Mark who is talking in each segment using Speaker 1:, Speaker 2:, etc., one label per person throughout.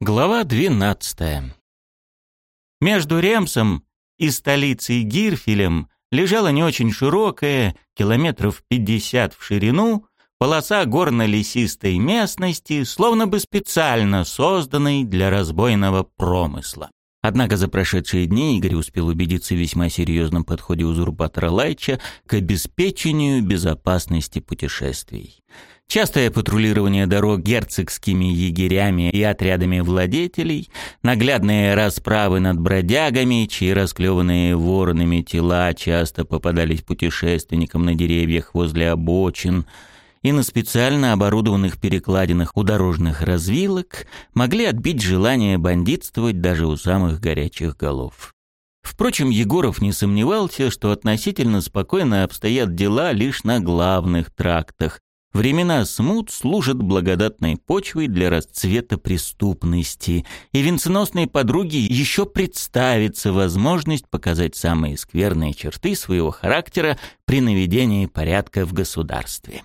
Speaker 1: Глава 12. Между Ремсом и столицей Гирфелем лежала не очень широкая, километров 50 в ширину, полоса горно-лесистой местности, словно бы специально созданной для разбойного промысла. Однако за прошедшие дни Игорь успел убедиться в весьма серьезном подходе узурпатора Лайча к обеспечению безопасности путешествий. Частое патрулирование дорог герцогскими егерями и отрядами владетелей, наглядные расправы над бродягами, чьи расклеванные воронами тела часто попадались путешественникам на деревьях возле обочин и на специально оборудованных перекладинах у дорожных развилок, могли отбить желание бандитствовать даже у самых горячих голов. Впрочем, Егоров не сомневался, что относительно спокойно обстоят дела лишь на главных трактах, Времена смут служат благодатной почвой для расцвета преступности, и венценосной подруге еще представится возможность показать самые скверные черты своего характера при наведении порядка в государстве.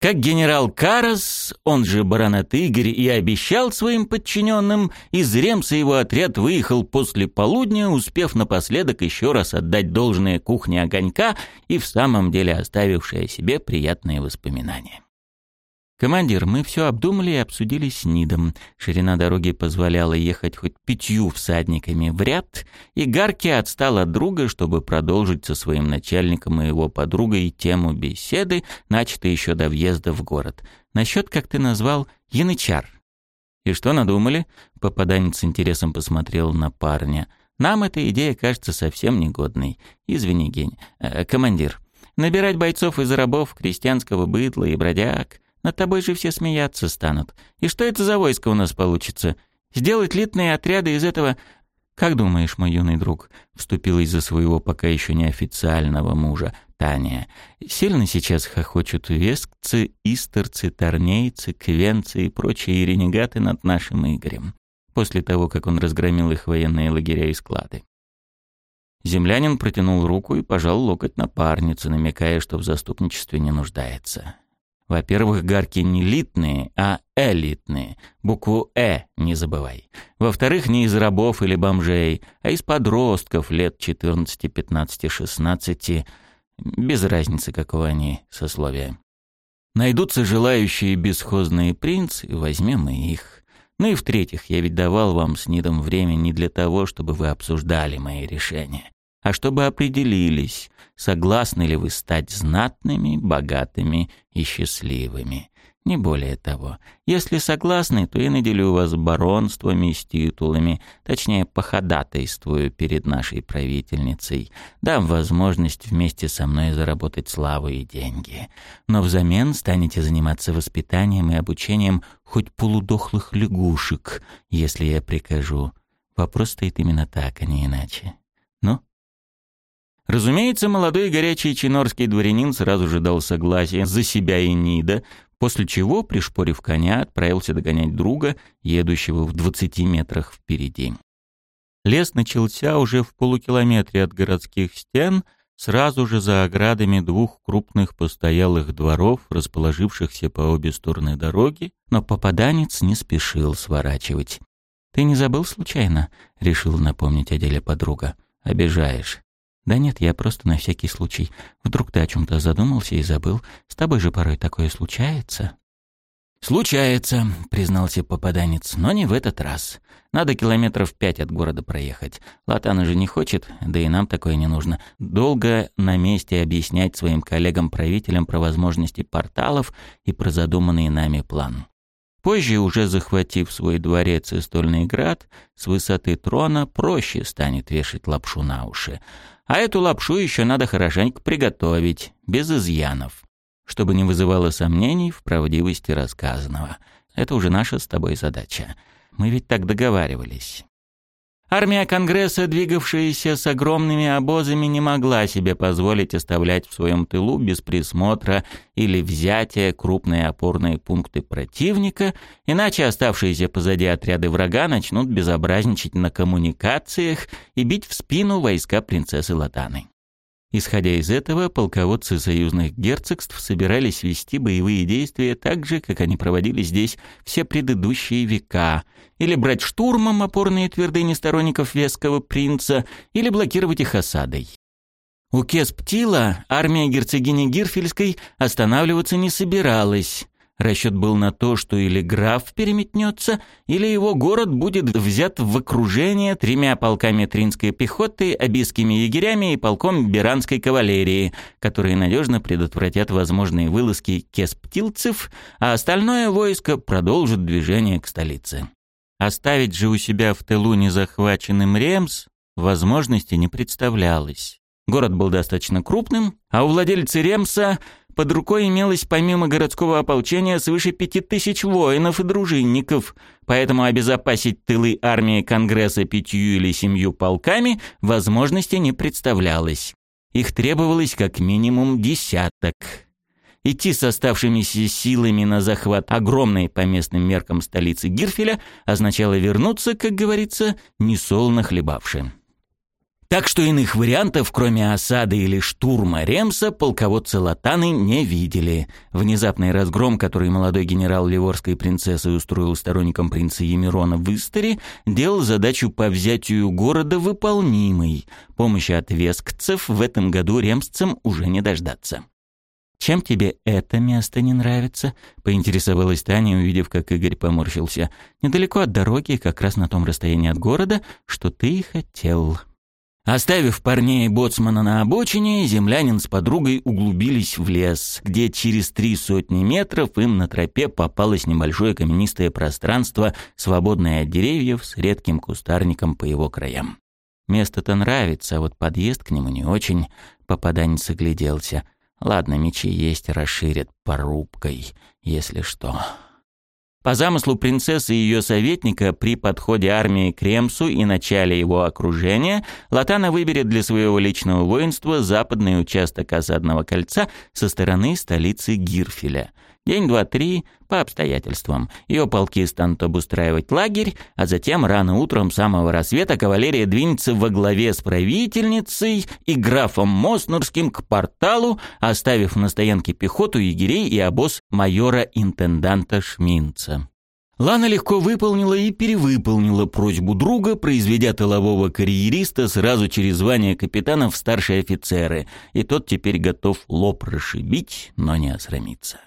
Speaker 1: Как генерал Карас, он же баронет Игорь, и обещал своим подчиненным, из Ремса его отряд выехал после полудня, успев напоследок еще раз отдать должное кухне огонька и в самом деле оставившее себе приятные воспоминания. «Командир, мы все обдумали и обсудили с Нидом. Ширина дороги позволяла ехать хоть пятью всадниками в ряд, и Гарки отстал от друга, чтобы продолжить со своим начальником и его подругой тему беседы, начатой еще до въезда в город. Насчет, как ты назвал, янычар». «И что надумали?» — попаданец с интересом посмотрел на парня. «Нам эта идея кажется совсем негодной. Извини, Гень. Э, командир, набирать бойцов из рабов, крестьянского быдла и бродяг...» Над тобой же все смеяться станут. И что это за войско у нас получится? Сделать литные отряды из этого... Как думаешь, мой юный друг, вступила из-за своего пока еще неофициального мужа Таня. Сильно сейчас хохочут вескцы, истерцы, торнейцы, квенцы и прочие ренегаты над нашим Игорем. После того, как он разгромил их военные лагеря и склады. Землянин протянул руку и пожал локоть напарницы, намекая, что в заступничестве не нуждается. Во-первых, гарки не литные, а элитные. Букву «э» не забывай. Во-вторых, не из рабов или бомжей, а из подростков лет 14, 15, 16. Без разницы, какого они сословия. Найдутся желающие бесхозные принцы, возьмем и их. Ну и в-третьих, я ведь давал вам с Нидом время не для того, чтобы вы обсуждали мои решения а чтобы определились, согласны ли вы стать знатными, богатыми и счастливыми. Не более того. Если согласны, то я наделю вас баронствами с титулами, точнее, походатайствую перед нашей правительницей, дам возможность вместе со мной заработать славу и деньги. Но взамен станете заниматься воспитанием и обучением хоть полудохлых лягушек, если я прикажу. Вопрос стоит именно так, а не иначе. Разумеется, молодой горячий чинорский дворянин сразу же дал согласие за себя и Нида, после чего, пришпорив коня, отправился догонять друга, едущего в двадцати метрах впереди. Лес начался уже в полукилометре от городских стен, сразу же за оградами двух крупных постоялых дворов, расположившихся по обе стороны дороги, но попаданец не спешил сворачивать. «Ты не забыл случайно?» — решил напомнить о деле подруга. «Обижаешь. «Да нет, я просто на всякий случай. Вдруг ты о чем-то задумался и забыл. С тобой же порой такое случается». «Случается», — признался попаданец, — «но не в этот раз. Надо километров пять от города проехать. Латана же не хочет, да и нам такое не нужно. Долго на месте объяснять своим коллегам-правителям про возможности порталов и про задуманный нами план. Позже, уже захватив свой дворец и стольный град, с высоты трона проще станет вешать лапшу на уши. А эту лапшу еще надо хорошенько приготовить, без изъянов, чтобы не вызывало сомнений в правдивости рассказанного. Это уже наша с тобой задача. Мы ведь так договаривались. Армия Конгресса, двигавшаяся с огромными обозами, не могла себе позволить оставлять в своем тылу без присмотра или взятия крупные опорные пункты противника, иначе оставшиеся позади отряды врага начнут безобразничать на коммуникациях и бить в спину войска принцессы Латаны. Исходя из этого, полководцы союзных герцогств собирались вести боевые действия так же, как они проводили здесь все предыдущие века, или брать штурмом опорные твердыни сторонников Веского принца, или блокировать их осадой. У Кесптила армия герцогини Гирфельской останавливаться не собиралась. Расчет был на то, что или граф переметнется, или его город будет взят в окружение тремя полками тринской пехоты, абийскими егерями и полком беранской кавалерии, которые надежно предотвратят возможные вылазки кесптилцев, а остальное войско продолжит движение к столице. Оставить же у себя в тылу незахваченным Ремс возможности не представлялось. Город был достаточно крупным, а у владельца Ремса под рукой имелось помимо городского ополчения свыше пяти тысяч воинов и дружинников, поэтому обезопасить тылы армии Конгресса пятью или семью полками возможности не представлялось. Их требовалось как минимум десяток. Идти с оставшимися силами на захват огромной по местным меркам столицы Гирфеля означало вернуться, как говорится, несолоно хлебавшим. Так что иных вариантов, кроме осады или штурма Ремса, полководцы Латаны не видели. Внезапный разгром, который молодой генерал Ливорской принцессы устроил сторонникам принца Емирона в Истере, делал задачу по взятию города выполнимой. Помощи от вескцев в этом году ремсцам уже не дождаться. «Чем тебе это место не нравится?» — поинтересовалась Таня, увидев, как Игорь поморщился. «Недалеко от дороги, как раз на том расстоянии от города, что ты и хотел». Оставив парней и боцмана на обочине, землянин с подругой углубились в лес, где через три сотни метров им на тропе попалось небольшое каменистое пространство, свободное от деревьев, с редким кустарником по его краям. Место-то нравится, а вот подъезд к нему не очень. Попаданец огляделся. Ладно, мечи есть, расширят порубкой, если что. По замыслу принцессы и ее советника, при подходе армии к Ремсу и начале его окружения, Латана выберет для своего личного воинства западный участок осадного кольца со стороны столицы Гирфеля – День, два, три, по обстоятельствам. Ее полки станут обустраивать лагерь, а затем рано утром самого рассвета кавалерия двинется во главе с правительницей и графом Моснурским к порталу, оставив на стоянке пехоту, егерей и обоз майора-интенданта Шминца. Лана легко выполнила и перевыполнила просьбу друга, произведя тылового карьериста сразу через звание капитана в старшие офицеры, и тот теперь готов лоб расшибить, но не осрамиться.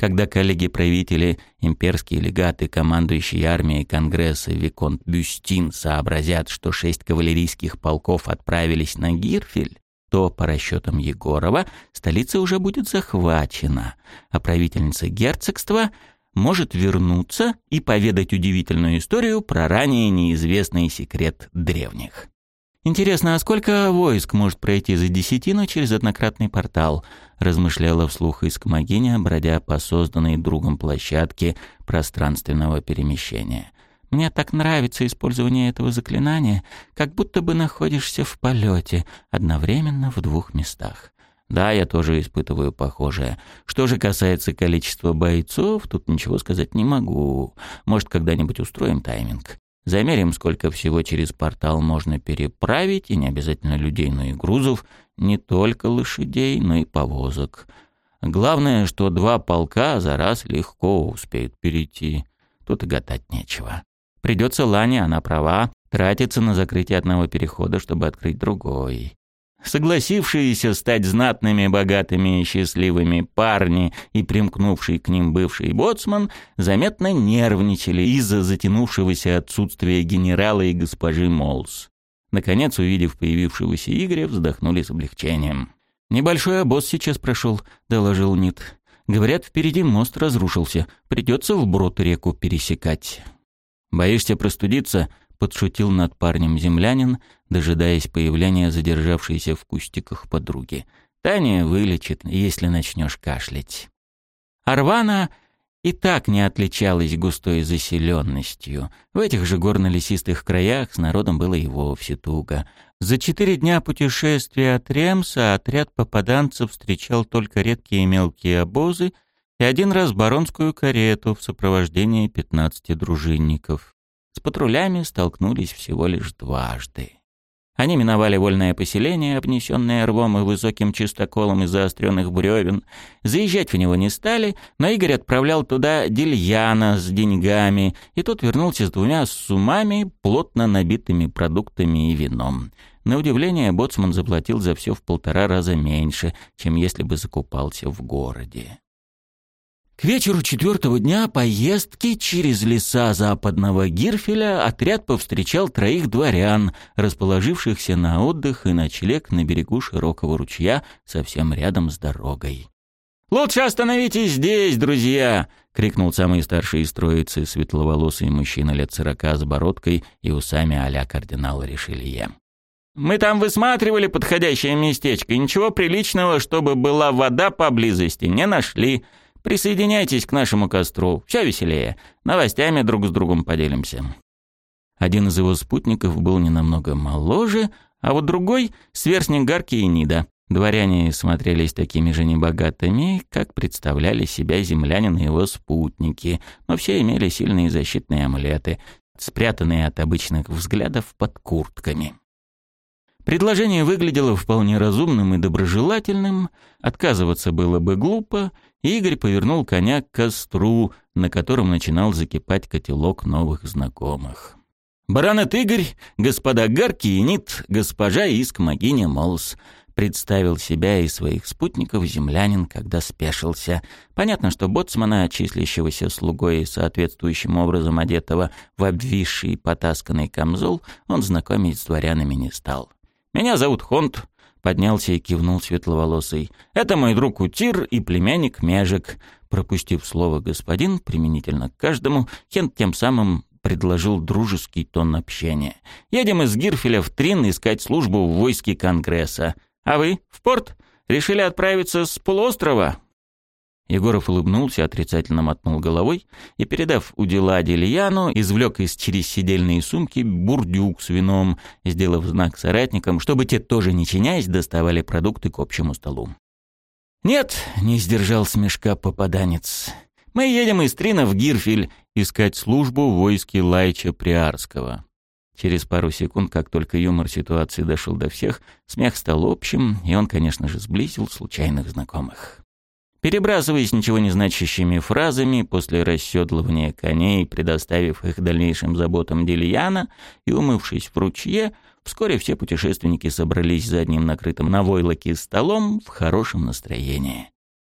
Speaker 1: Когда коллеги-правители, имперские легаты, командующие армией Конгресса Виконт Бюстин сообразят, что шесть кавалерийских полков отправились на Гирфель, то, по расчетам Егорова, столица уже будет захвачена, а правительница герцогства может вернуться и поведать удивительную историю про ранее неизвестный секрет древних. «Интересно, а сколько войск может пройти за десятину через однократный портал?» размышляла вслух Искмогиня, бродя по созданной другом площадке пространственного перемещения. «Мне так нравится использование этого заклинания, как будто бы находишься в полете, одновременно в двух местах. Да, я тоже испытываю похожее. Что же касается количества бойцов, тут ничего сказать не могу. Может, когда-нибудь устроим тайминг. Замерим, сколько всего через портал можно переправить, и не обязательно людей, но и грузов, не только лошадей, но и повозок. Главное, что два полка за раз легко успеют перейти. Тут и гадать нечего. Придется Лане, она права, тратиться на закрытие одного перехода, чтобы открыть другой. Согласившиеся стать знатными, богатыми и счастливыми парни и примкнувший к ним бывший боцман заметно нервничали из-за затянувшегося отсутствия генерала и госпожи Молс. Наконец, увидев появившегося Игоря, вздохнули с облегчением. «Небольшой обоз сейчас прошел», — доложил Нит. «Говорят, впереди мост разрушился. Придется вброд реку пересекать». «Боишься простудиться?» Подшутил над парнем землянин, дожидаясь появления задержавшейся в кустиках подруги. Таня вылечит, если начнешь кашлять. Арвана и так не отличалась густой заселенностью. В этих же горно-лесистых краях с народом было и вовсе туго. За четыре дня путешествия от Ремса отряд попаданцев встречал только редкие мелкие обозы и один раз баронскую карету в сопровождении пятнадцати дружинников. С патрулями столкнулись всего лишь дважды. Они миновали вольное поселение, обнесенное рвом и высоким чистоколом из заостренных бревен. Заезжать в него не стали, но Игорь отправлял туда Дельяна с деньгами, и тот вернулся с двумя сумами, плотно набитыми продуктами и вином. На удивление, боцман заплатил за все в полтора раза меньше, чем если бы закупался в городе. К вечеру четвертого дня поездки через леса западного Гирфеля отряд повстречал троих дворян, расположившихся на отдых и ночлег на берегу широкого ручья, совсем рядом с дорогой. «Лучше остановитесь здесь, друзья!» — крикнул самый старший из троицы, светловолосый мужчина лет сорока с бородкой и усами а-ля кардинала Ришелье. «Мы там высматривали подходящее местечко, ничего приличного, чтобы была вода поблизости, не нашли». Присоединяйтесь к нашему костру. Все веселее. Новостями друг с другом поделимся». Один из его спутников был не намного моложе, а вот другой — сверстник Гарки и Нида. Дворяне смотрелись такими же небогатыми, как представляли себя землянин и его спутники, но все имели сильные защитные амулеты, спрятанные от обычных взглядов под куртками. Предложение выглядело вполне разумным и доброжелательным, отказываться было бы глупо, Игорь повернул коня к костру, на котором начинал закипать котелок новых знакомых. «Баранет Игорь, господа Гарки и Нит, госпожа Иск-Магиня Молс», представил себя и своих спутников землянин, когда спешился. Понятно, что боцмана, числящегося слугой и соответствующим образом одетого в обвисший потасканный камзол, он знакомить с дворянами не стал. «Меня зовут Хонт, Поднялся и кивнул светловолосый. «Это мой друг Утир и племянник Межик». Пропустив слово «господин» применительно к каждому, Хент тем самым предложил дружеский тон общения. «Едем из Гирфеля в Трин искать службу в войске Конгресса. А вы? В порт? Решили отправиться с полуострова?» Егоров улыбнулся, отрицательно мотнул головой и, передав удила Делияну, извлек из через сумки бурдюк с вином, сделав знак соратникам, чтобы те тоже не чинясь доставали продукты к общему столу. «Нет», — не сдержал смешка попаданец, — «мы едем из Трина в Гирфель искать службу в войске Лайча Приарского». Через пару секунд, как только юмор ситуации дошел до всех, смех стал общим, и он, конечно же, сблизил случайных знакомых. Перебрасываясь ничего не значащими фразами после расседлывания коней, предоставив их дальнейшим заботам Дильяна и умывшись в ручье, вскоре все путешественники собрались за одним накрытым на войлоке столом в хорошем настроении.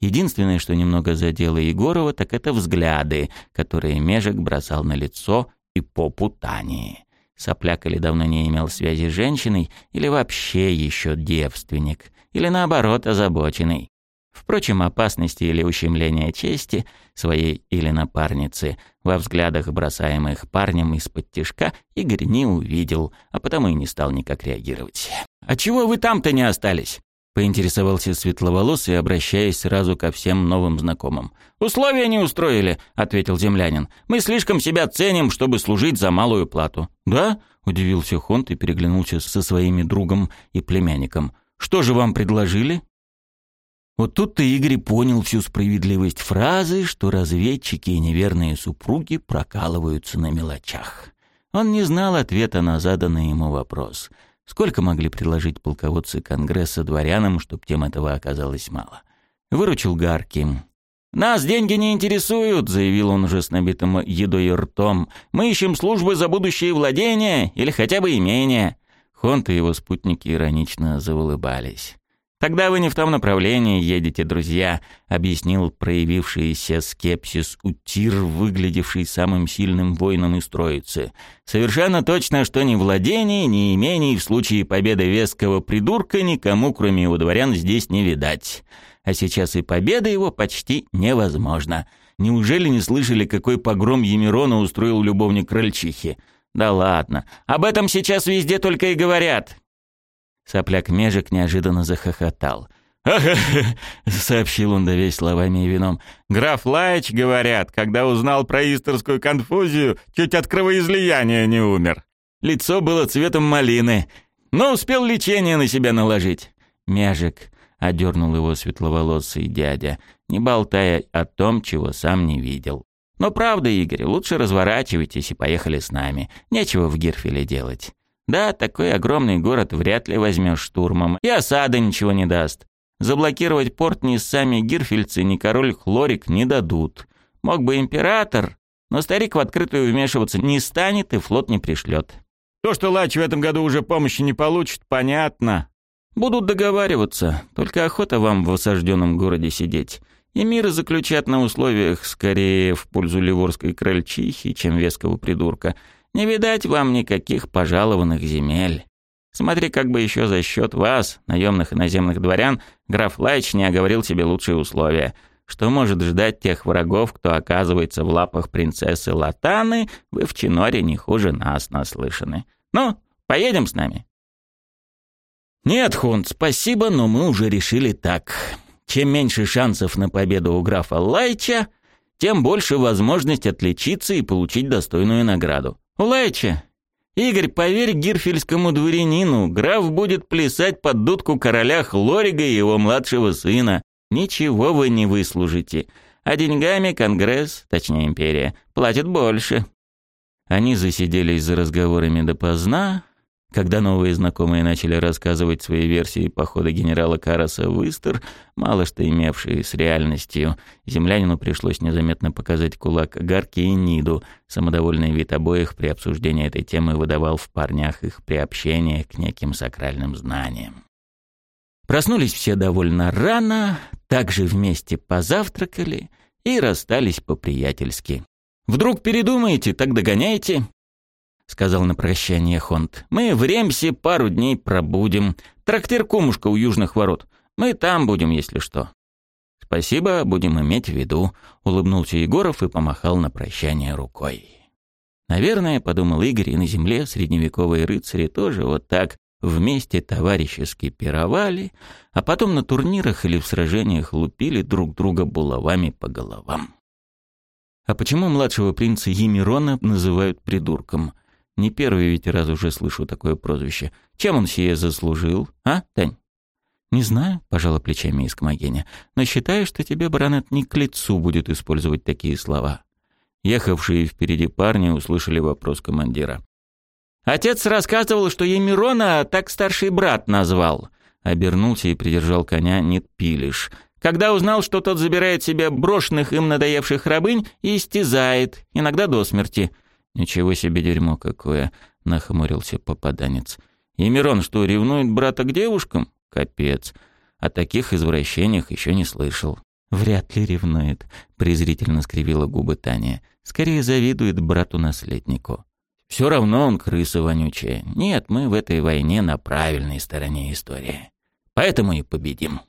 Speaker 1: Единственное, что немного задело Егорова, так это взгляды, которые Межик бросал на лицо и попу Тани. Сопляк или давно не имел связи с женщиной, или вообще еще девственник, или наоборот озабоченный. Впрочем, опасности или ущемления чести своей или напарницы во взглядах, бросаемых парнем из-под тишка, Игорь не увидел, а потому и не стал никак реагировать. «А чего вы там-то не остались?» — поинтересовался светловолосый, обращаясь сразу ко всем новым знакомым. «Условия не устроили», — ответил землянин. «Мы слишком себя ценим, чтобы служить за малую плату». «Да?» — удивился Хонт и переглянулся со своими другом и племянником. «Что же вам предложили?» Вот тут-то Игорь понял всю справедливость фразы, что разведчики и неверные супруги прокалываются на мелочах. Он не знал ответа на заданный ему вопрос. Сколько могли предложить полководцы Конгресса дворянам, чтобы тем этого оказалось мало? Выручил Гарки. «Нас деньги не интересуют», — заявил он уже с набитым едой и ртом. «Мы ищем службы за будущее владения или хотя бы имение». Хонт и его спутники иронично заулыбались. «Тогда вы не в том направлении едете, друзья», — объяснил проявившийся скепсис Утир, выглядевший самым сильным воином из троицы. «Совершенно точно, что ни владений, ни имений в случае победы веского придурка никому, кроме его дворян, здесь не видать. А сейчас и победа его почти невозможна. Неужели не слышали, какой погром Емирона устроил любовник крольчихи? Да ладно, об этом сейчас везде только и говорят. Сопляк Межик неожиданно захохотал. «Ага!» — сообщил он, довесь словами и вином. «Граф Лайч, говорят, когда узнал про исторскую конфузию, чуть от кровоизлияния не умер. Лицо было цветом малины, но успел лечение на себя наложить». Межик одернул его светловолосый дядя, не болтая о том, чего сам не видел. «Но правда, Игорь, лучше разворачивайтесь и поехали с нами. Нечего в Гирфеле делать». Да, такой огромный город вряд ли возьмешь штурмом, и осада ничего не даст. Заблокировать порт ни сами гирфельцы, ни король Хлорик не дадут. Мог бы император, но старик в открытую вмешиваться не станет и флот не пришлет.
Speaker 2: То, что Лач в этом году уже помощи не получит, понятно.
Speaker 1: Будут договариваться, только охота вам в осажденном городе сидеть. И мир заключат на условиях скорее в пользу ливорской крольчихи, чем веского придурка. Не видать вам никаких пожалованных земель. Смотри, как бы еще за счет вас, наемных иноземных дворян, граф Лайч не оговорил себе лучшие условия. Что может ждать тех врагов, кто оказывается в лапах принцессы Латаны, вы в Чиноре не хуже нас наслышаны. Ну, поедем с нами?» «Нет, Хунт, спасибо, но мы уже решили так. Чем меньше шансов на победу у графа Лайча, тем больше возможность отличиться и получить достойную награду. У Лайча Игорь, поверь гирфельскому дворянину, граф будет плясать под дудку короля Хлорига и его младшего сына. Ничего вы не выслужите. А деньгами Конгресс, точнее империя, платит больше. Они засиделись за разговорами допоздна, когда новые знакомые начали рассказывать свои версии похода генерала Караса в Истер, мало что имевшие с реальностью, землянину пришлось незаметно показать кулак Гарки и Ниду. Самодовольный вид обоих при обсуждении этой темы выдавал в парнях их приобщение к неким сакральным знаниям. Проснулись все довольно рано, также вместе позавтракали и расстались по-приятельски. «Вдруг передумаете, так догоняйте», сказал на прощание Хонт. «Мы в Ремсе пару дней пробудем. Трактир Кумушка у южных ворот. Мы там будем, если что». «Спасибо, будем иметь в виду», — улыбнулся Егоров и помахал на прощание рукой. «Наверное, — подумал Игорь, — и на земле средневековые рыцари тоже вот так вместе товарищески пировали, а потом на турнирах или в сражениях лупили друг друга булавами по головам». А почему младшего принца Емирона называют придурком? Не первый ведь раз уже слышу такое прозвище. Чем он сие заслужил, а, Тань? «Не знаю», — пожала плечами Искмогеня, «но считаю, что тебе, Баранет, не к лицу будет использовать такие слова». Ехавшие впереди парни услышали вопрос командира. «Отец рассказывал, что Емирона так старший брат назвал». Обернулся и придержал коня Нет Пилиш. Когда узнал, что тот забирает себе брошенных им надоевших рабынь и истязает, иногда до смерти. «Ничего себе дерьмо какое!» — нахмурился попаданец. «И Мирон что, ревнует брата к девушкам? Капец! О таких извращениях еще не слышал». «Вряд ли ревнует», — презрительно скривила губы Таня. «Скорее завидует брату-наследнику». «Все равно он крыса вонючая. Нет, мы в этой войне на правильной стороне истории. Поэтому и победим».